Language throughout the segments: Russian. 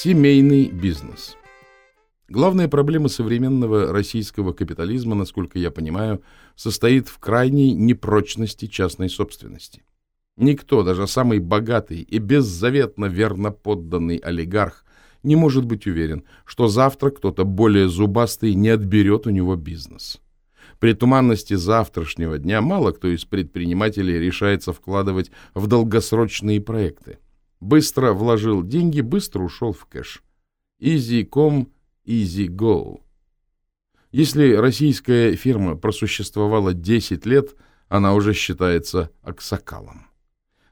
Семейный бизнес. Главная проблема современного российского капитализма, насколько я понимаю, состоит в крайней непрочности частной собственности. Никто, даже самый богатый и беззаветно верно подданный олигарх, не может быть уверен, что завтра кто-то более зубастый не отберет у него бизнес. При туманности завтрашнего дня мало кто из предпринимателей решается вкладывать в долгосрочные проекты. Быстро вложил деньги, быстро ушел в кэш. Easy come, easy go. Если российская фирма просуществовала 10 лет, она уже считается аксакалом.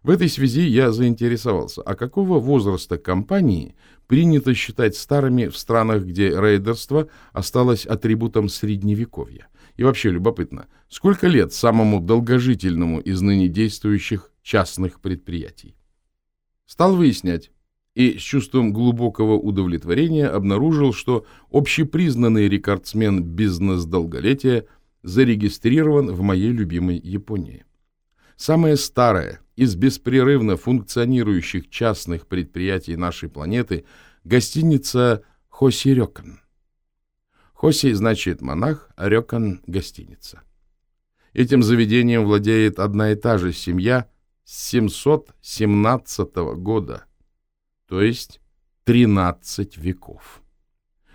В этой связи я заинтересовался, а какого возраста компании принято считать старыми в странах, где рейдерство осталось атрибутом средневековья? И вообще любопытно, сколько лет самому долгожительному из ныне действующих частных предприятий? Стал выяснять и с чувством глубокого удовлетворения обнаружил, что общепризнанный рекордсмен бизнес-долголетия зарегистрирован в моей любимой Японии. Самое старое из беспрерывно функционирующих частных предприятий нашей планеты – гостиница Хосирёкан. Хоси значит монах, а Рёкан – гостиница. Этим заведением владеет одна и та же семья 717 года, то есть 13 веков.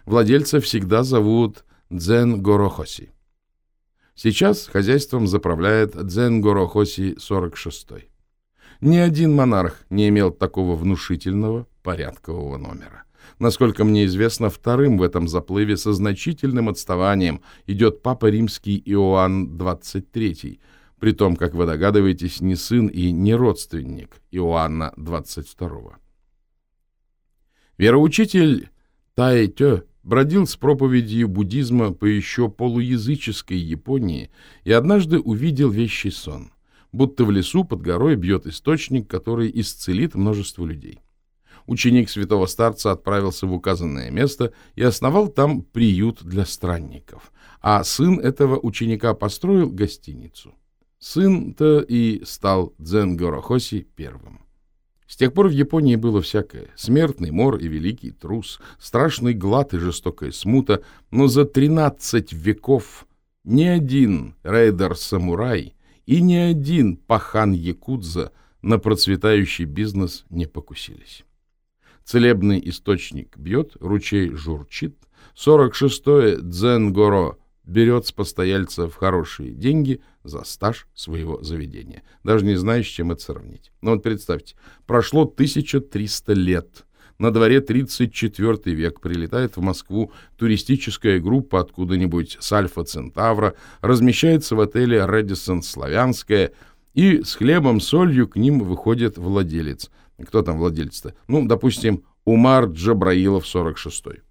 Владельца всегда зовут Дзен Горохоси. Сейчас хозяйством заправляет Дзен Горохоси 46-й. Ни один монарх не имел такого внушительного порядкового номера. Насколько мне известно, вторым в этом заплыве со значительным отставанием идет папа римский Иоанн XXIII, при том, как вы догадываетесь, не сын и не родственник Иоанна XXII. Вероучитель Тайтё бродил с проповедью буддизма по еще полуязыческой Японии и однажды увидел вещий сон — будто в лесу под горой бьет источник, который исцелит множество людей. Ученик святого старца отправился в указанное место и основал там приют для странников, а сын этого ученика построил гостиницу. Сын-то и стал Дзен Горохоси первым. С тех пор в Японии было всякое. Смертный мор и великий трус, страшный глад и жестокая смута, но за тринадцать веков ни один рейдер-самурай и ни один пахан Якудза на процветающий бизнес не покусились. Целебный источник бьет, ручей журчит, 46-е Дзенгоро берет с постояльцев хорошие деньги за стаж своего заведения. Даже не знаю, с чем это сравнить. Но вот представьте, прошло 1300 лет, на дворе 34 век прилетает в Москву туристическая группа откуда-нибудь с Альфа-Центавра, размещается в отеле «Редисон Славянская», и с хлебом-солью к ним выходит владелец. Кто там владелец-то? Ну, допустим, Умар Джабраилов 46-й.